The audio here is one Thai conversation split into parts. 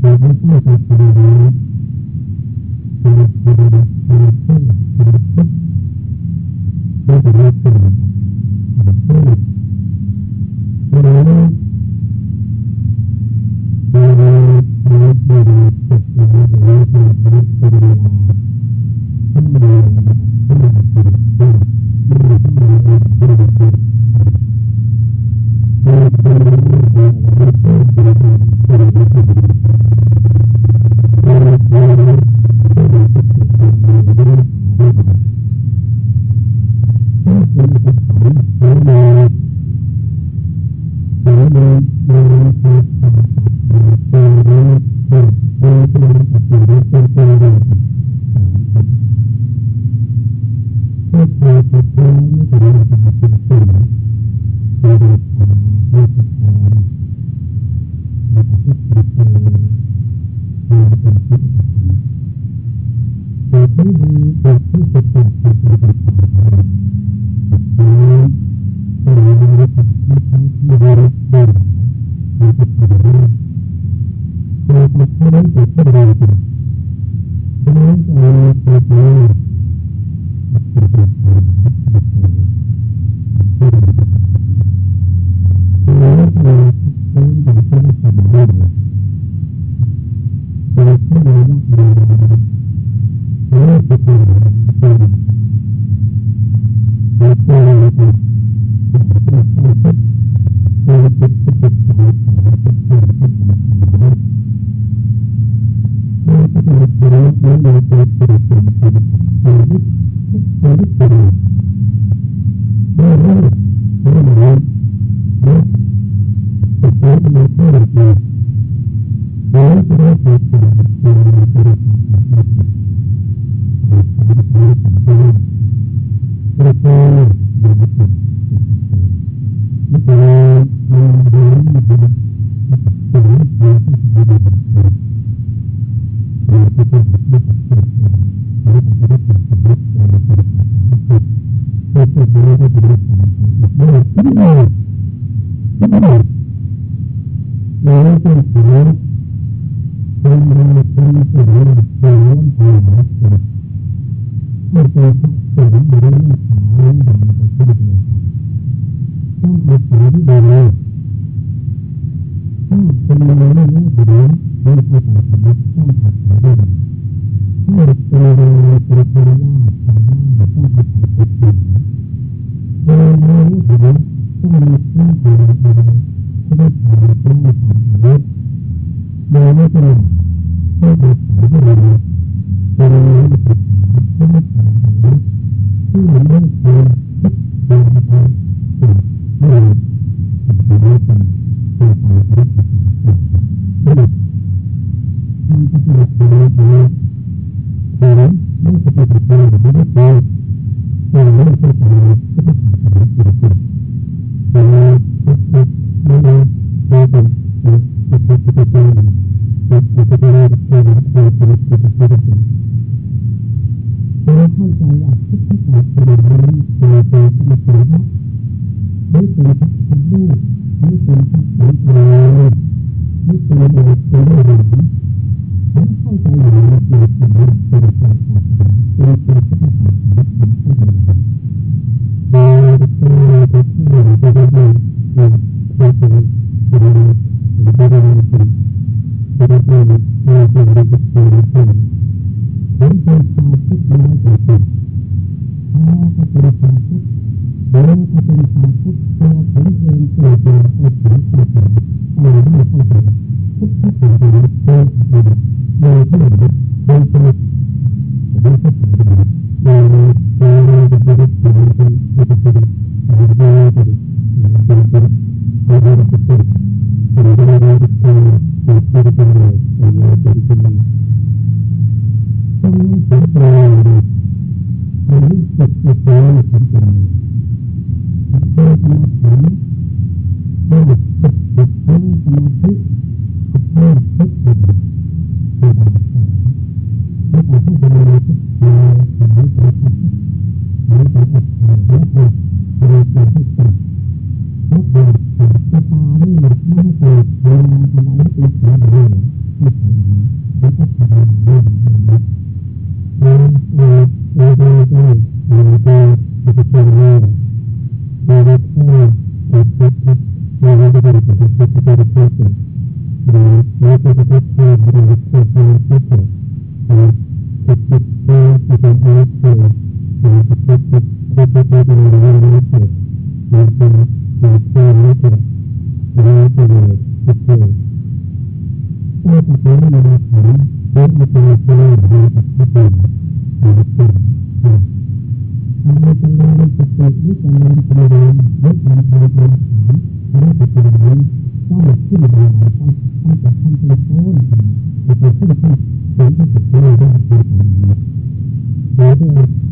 ไม่เค เข้าใจอะไรเป็นสิ่งดีไม่เคย นิจนันทรีนิจนันทรีเป็นฐานนิจะมีต้งินไายขั้นองล้นนต้นไปขึ้พันถึงร้อตรงนี้โดยที่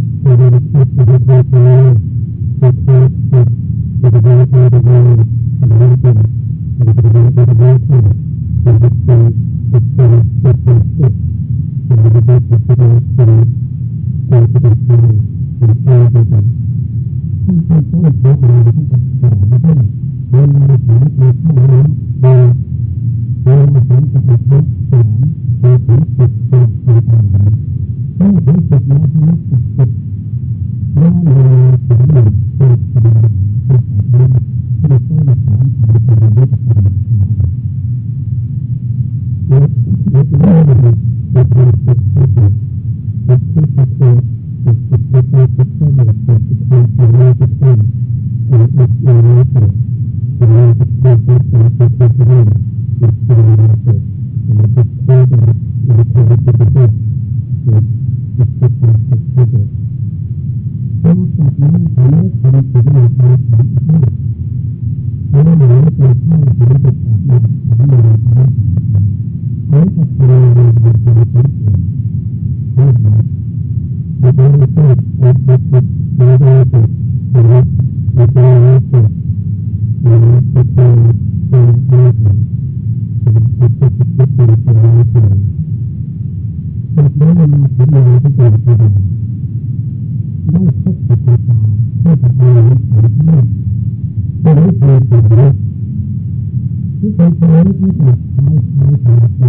เป็นเรื่งที่ถูกใช้ใช้ใช้ใช้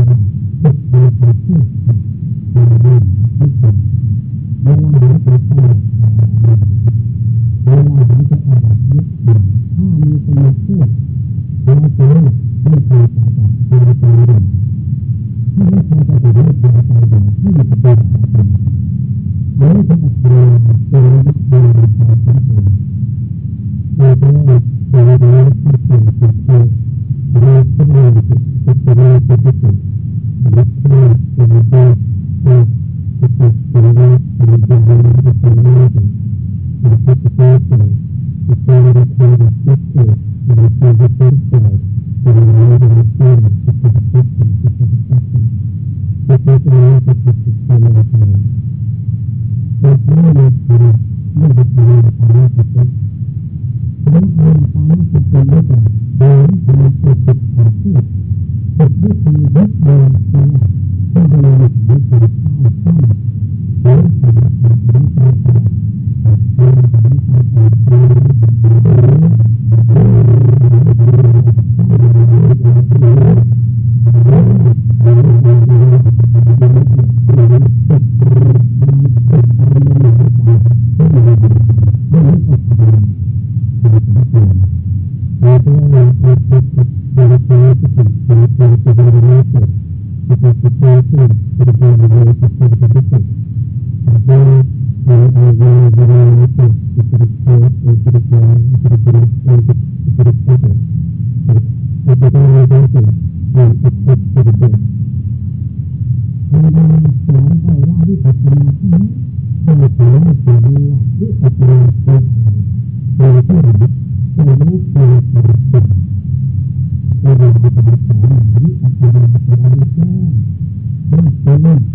ติดตัวไปที่ติดตัวที่ติดเวลาหายใจเข้าเวลาหายใออกยึดติถ้ามีคนมาพูดเราเจอไม่พอใจกับตัวตนเองถ้าไม่พอใจกับตัวตนเองให้หยุดตัวตนเองไม่ใช่ตัวตัวนักตัวตัวตัวตัวตัวตัวตัว ที่ปัจจุบันเป็นเป็นที่รู้เป็นรู้เป็นเป็นเป็นเป็นเป็นเป็นเป็นเป็นเป็นเป็นเป็น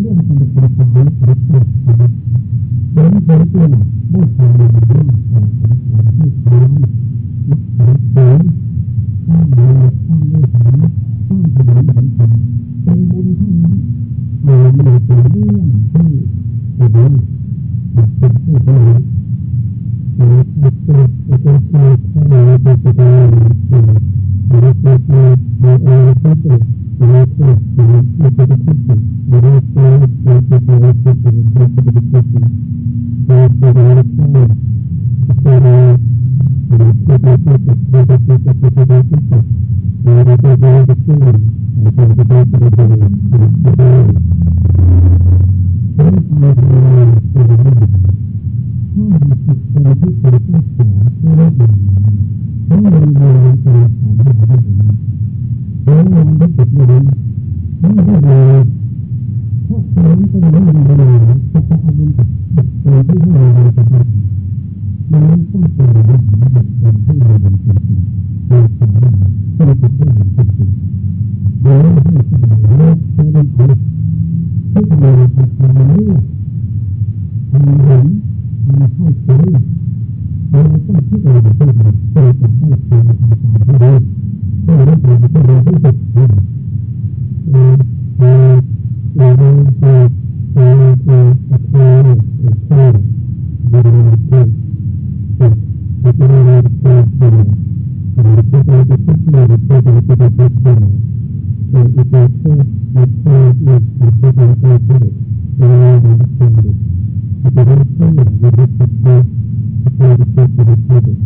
เรื่องสนุกสนานสนุกสนานเป็นเดินเดินบุกเดิของมนเดิน to the table.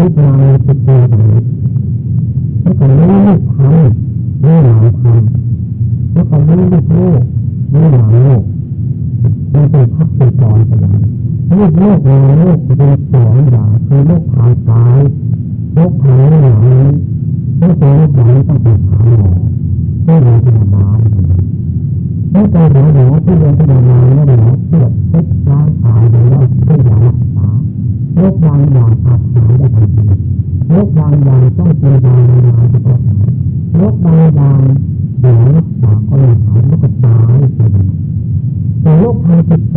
วิญญาณจิตใจแล้วก็รู้ลูกทำรู้หลานทำแล้วก็รู้ลูกโลกรู้หลานโลกมันเป็นพักเป็นตอนไปลูกโลกหลานโลกเป็นสองอย่างคือโลกทางซ้ายโลกทางหลังแล้วตัวลกหลังต้องเปหาหมอต้องไปหาหมอแล้วไปหาหลังที่โรงพยาบาลแล้วหมอเชื่เป็นร่างกาย โรคบางอย่างต้องเป็นยานาเฉพาโรคบางอย่างเดี๋ยวรักษาก็ไม่หายแล้วก็ตายแต่โลกทางจิตใจ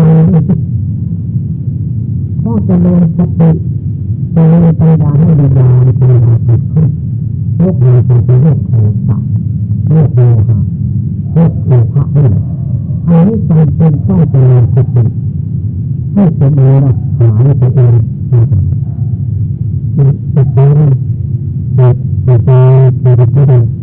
ต้องเจริญสติเจริญปัญญาให้ดีงามเป็นยาจิตขึ้นโลกนี้เป็นโลกโทสะโลกโมหะโรคโลภะนี่อันนี้จำเป็นต้องเจริญสติให้สมบูรณ์หายไปเอง Thank you.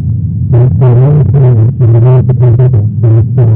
เป็นเรื่องที่มีความสำคัญที่สุดในชีวิต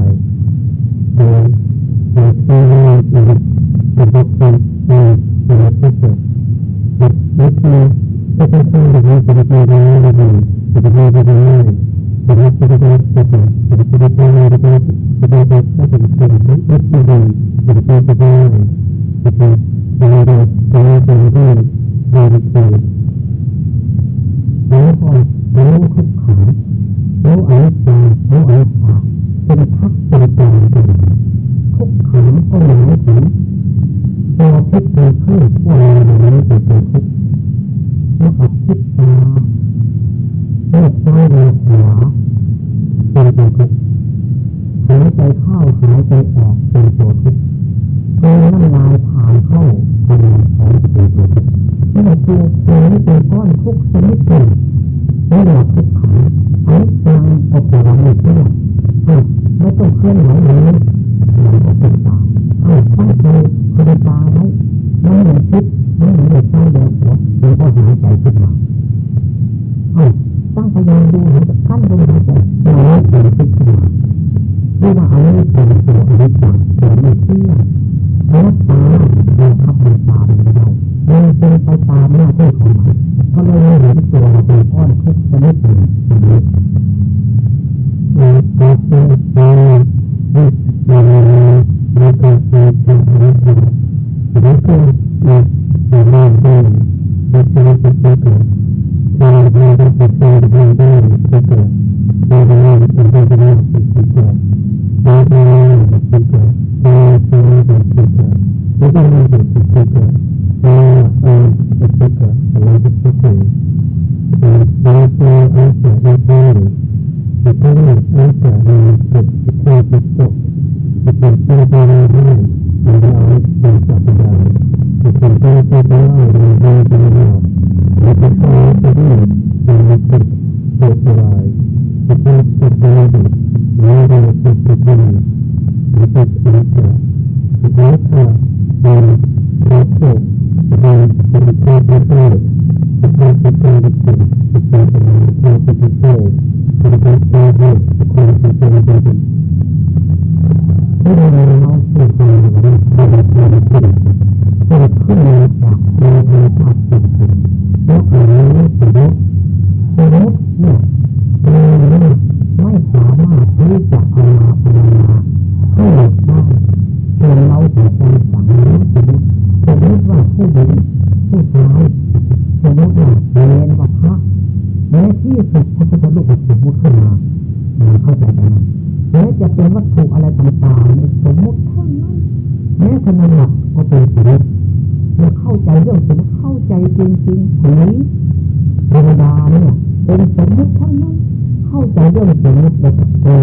เรื่องสมมติโอ้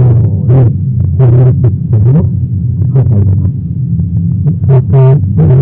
เรื่องความรู้สึกสมมติเข้าไปนะครับ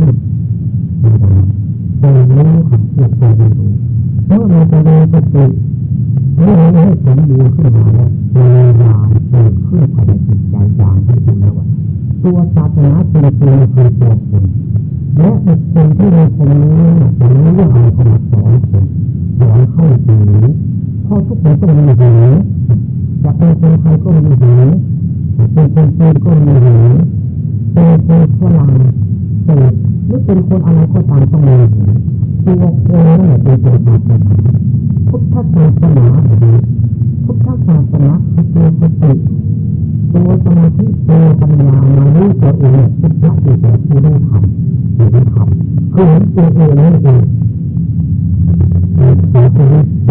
จิตเมื่อได้สมบูรณ์ขึ้นมาแล้วยวลาเกิดขึ้นภายในจิตใจอย่างที่คุณแล้วตัวศาสนาจริงๆคือตัวคุณและบุคคลที่มีความรู้จะรู้ว่าอะไรก็มสอนคุณสอนเข้าหูเพราะทุกคนต้องมีหูจะเป็นคนไทยก็มีหูเป็นคนจีนก็มีหูเป็นคนฝรั่งเป็น หรือเป็นคนอะไรก็ตามต้องมีตัวคนนั่นแหละเป็นตัวศาสนาพุทธศาสนาพุทธศาสนาคือตัวสติตัวสมาธิตัวปัญญามารู้ตัวเองพุทธะคือตัวที่ได้ทำที่ได้ทำคือเห็นตัวเองนั่นเองตัวเอง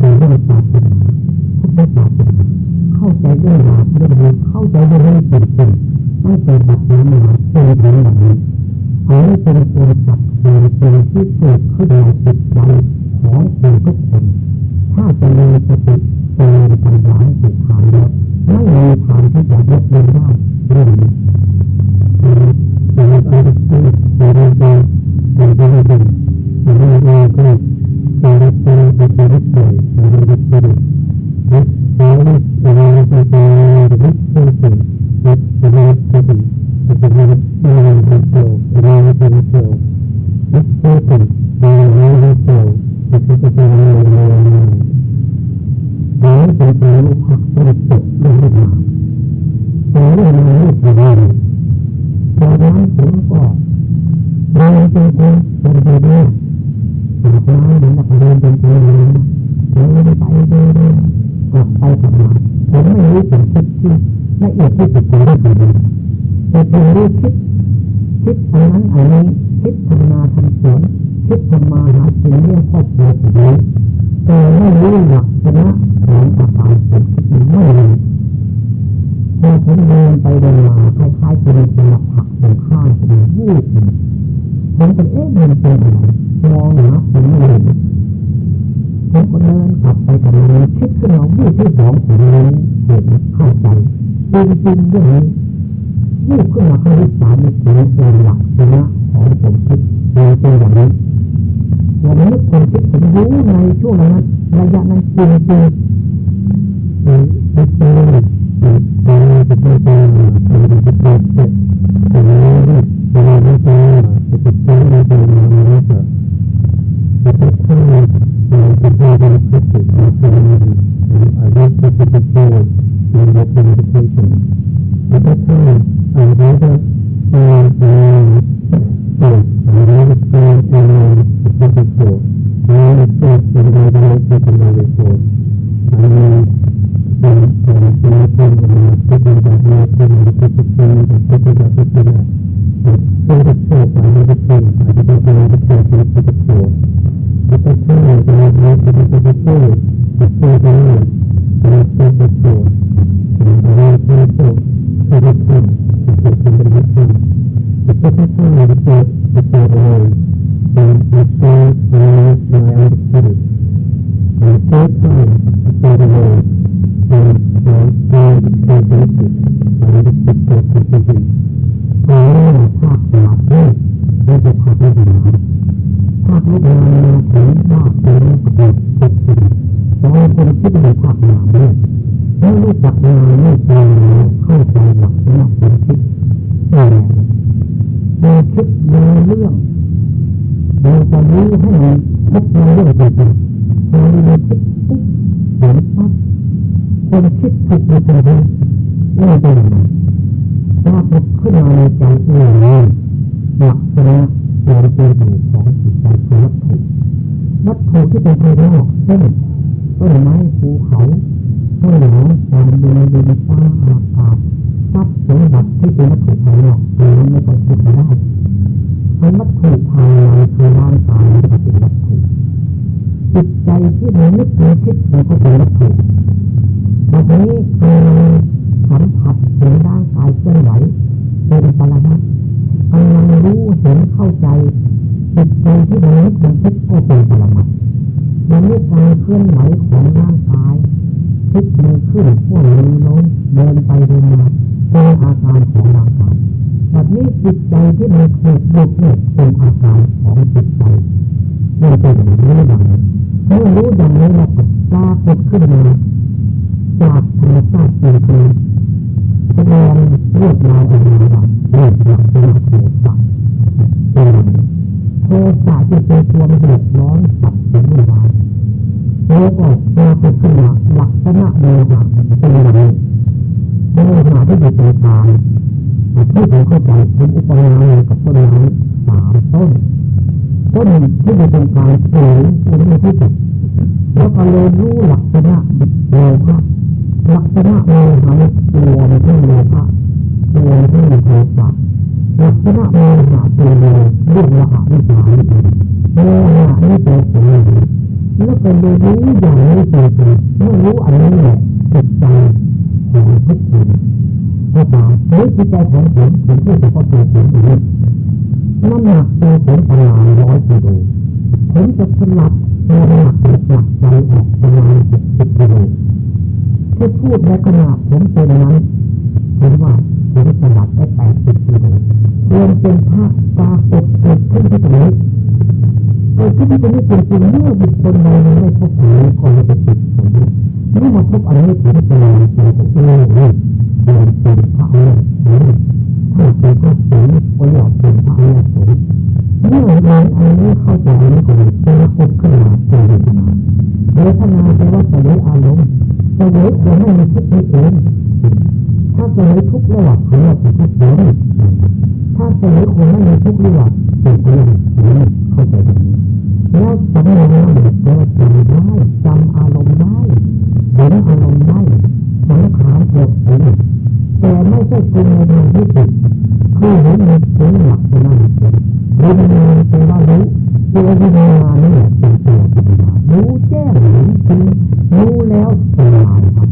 ใจเรื่องศาสนาพุทธศาสเข้าใจเรื่องหลัเรื่องนี้เข้าใจเรื่องจิตใจไม่เกิดแบบนี้มาเป็นแบบนี้อันนี้เป็นตัวสักเป็นตัวที่เกิดขึ้นในจิตใจของคนทุกคนถ้า ช่วงนั้นระยะนั้นจริงจริง ที่เป็นวัตถุภายนอกนั้นไม่ต้องคิดได้เป็นวัตถุภายในคือร่างกายมันเป็นวัตถุจิตใจที่มันนึกมันคิดมันก็เป็นวัตถุแบบนี้การสัมผัสเห็นร่างกายเคลื่อนไหวเป็นปรมัตกำลังรู้เห็นเข้าใจจิตใจที่มันนึกมันคิดก็เป็นปรมัตมันนี้การเคลื่อนไหวของร่างกายคิดมือขึ้นพวมือลงเดินไปเดินมา เป็นอาการของร่างกายแบบนี้จิตใจที่มันถูกบุกเนี่ยเป็นอาการของจิตใจมันเป็นอย่างนี้อย่างนี้เมื่อรู้อย่างนี้แล้วก็ปรากฏขึ้นมาจากธรรมชาติจริงๆแสดงเรียกมาเป็นว่าเรียกหลักเป็นโทสะเป็นโทสะที่เป็นตัวเดือดร้อนสับสนวุ่นวาย แล้วก็ปรากฏขึ้นมาลักษณะโมหะเป็นอย่างนี้โมหะที่อยู่ตรงกลางที่ผมเข้าใจเป็นอุปมากับต้นไม้สามต้นต้นที่อยู่ตรงกลางสูงเป็นที่สุดแล้วก็เลยรู้หลักษณะโลภะลักษณะโมหะตัวมันที่โลภะตัวมันที่โทสะลักษณะโมหะตัวเรื่องละอวิชาโมหะนี่เป็นสิ่ง นี้แล้วก็เลยรู้อย่างนี้จริงๆเมื่อรู้อันนี้แหละจิตใจของทุกคนก็ตามเฮ้ยจิตใจของผมผมพูดเฉพาะตัวผมอย่างนี้น้ำหนักตัวผมประมาณร้อยกิโลผมจะสลับตัวหนักหนักใจออกประมาณหกสิบกิโลที่พูดในขณะผมเป็นนั้นผมว่าผมสลับได้แปดสิบกิโลรวมเป็นภาพปรากฏเกิดขึ้นที่ตรงนี้ เกิดขึ้นที่ตรงนี้จริงเมื่อบุคคลใดไม่พบเห็นก็จะติดตรงนี้เมื่อมาพบอะไรถึงจะลอยเป็นของโลกนี้เป็นเป็นพระอรหันต์ถ้าเป็นพระสงฆ์ก็อยากเป็นพระอรหันต์เมื่อเราอันนี้เข้าใจนี้ก็เลยปรากฏขึ้นมาเป็นเวทนาเวทนาเป็นว่าเสวยอารมณ์เสวยจะไม่มีทุกข์เอง ถ้าเสวยทุกข์ระหว่างเราเป็นทุกข์เองถ้าเสวยคนไม่มีทุกข์ระหว่างเป็นเรื่องนี้เข้าใจแบบนี้แล้วจำอารมณ์ได้จำอารมณ์ได้เห็นอารมณ์ได้ สังขารเกิดแต่ไม่ใช่ปรุงในทางที่ผิดคือเห็นในเป็นหลักเป็นอะไรเป็นวิญญาณเป็นว่ารู้ตัววิญญาณนี่แหละเป็นตัวปัญญารู้แจ้งเห็นจริงรู้แล้วสบายครับ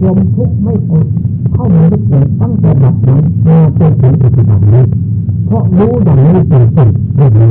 ความทุกข์ไม่อดเข้ามาทุกอย่างตั้งแต่บัดนั้นมาจนถึงปัจจุบันนี้เพราะรู้อย่างนี้เป็นต้นเรื่องนี้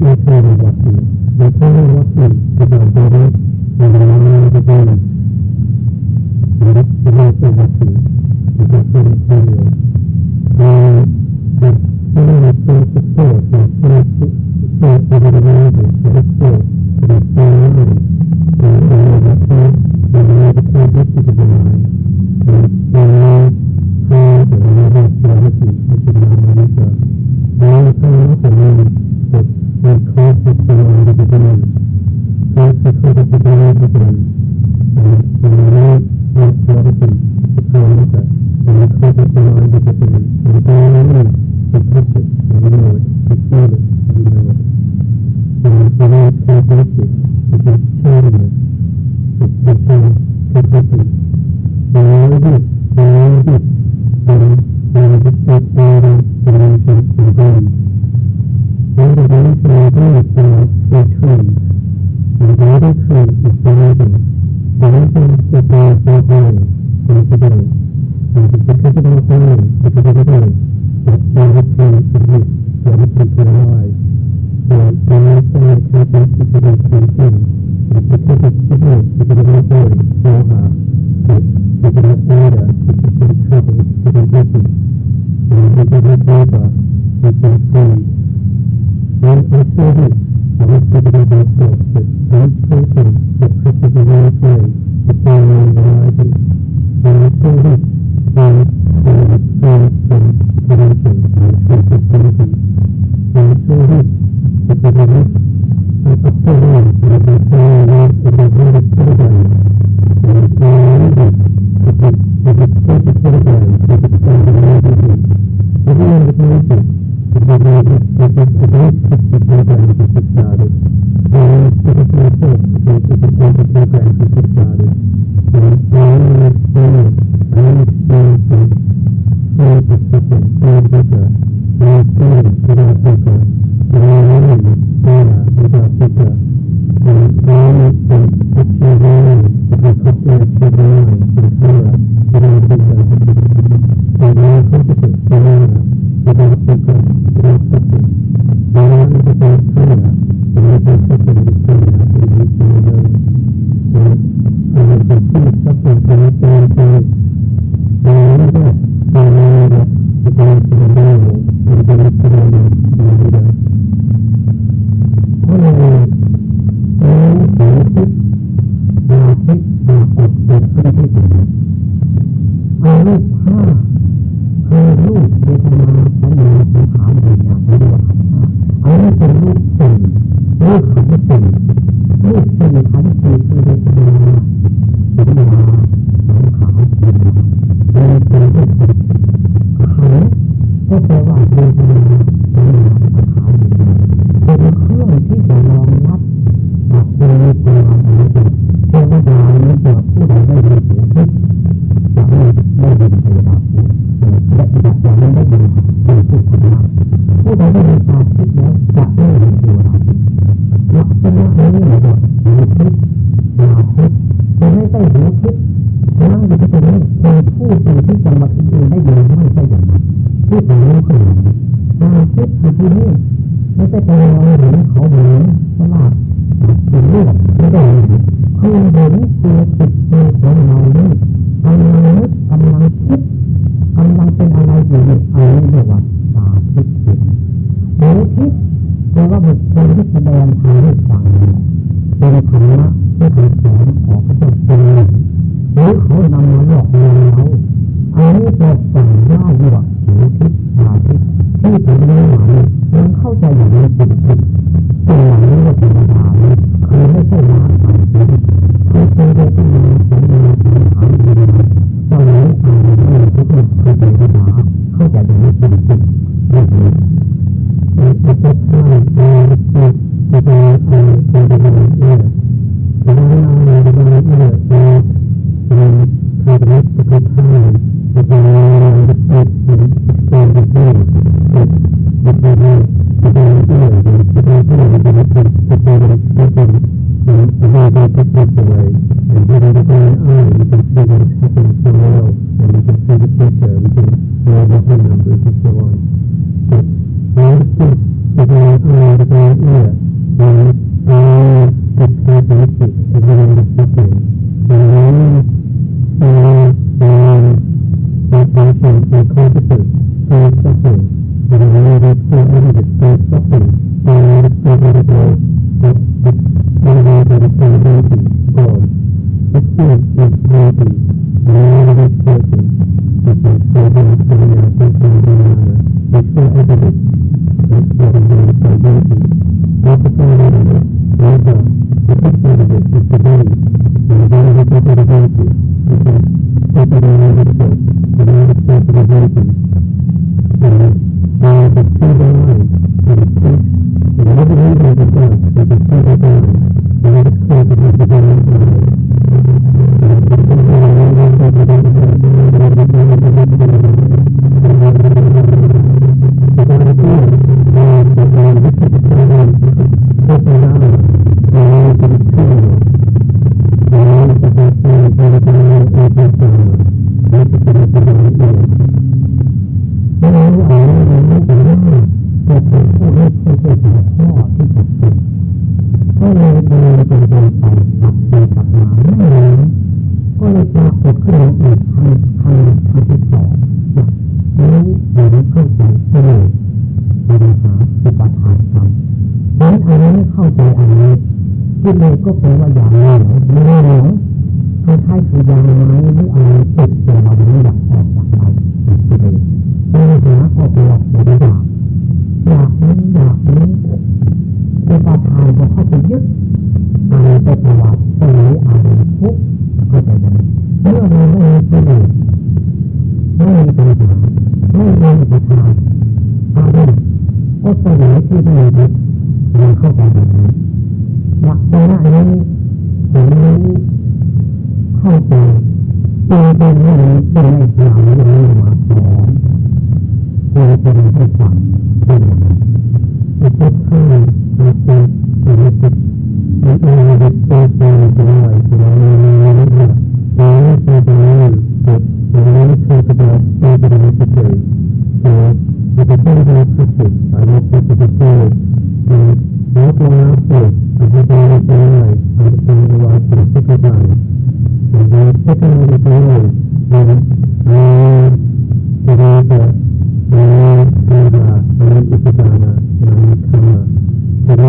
ไม่ใช่วัตถุไม่ใช่วัตถุที่เราได้ในเวลานั้น little bit there. ได้ฟังเป็นธรรมะที่เป็นสียของพระเจ้า ก็แปลว่าอย่างนี้ เป็นเรื่องเป็นอิสลามเรื่มาสอนเป็นเป็นที่ฟั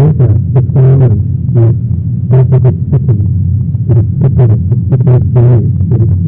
Thank you.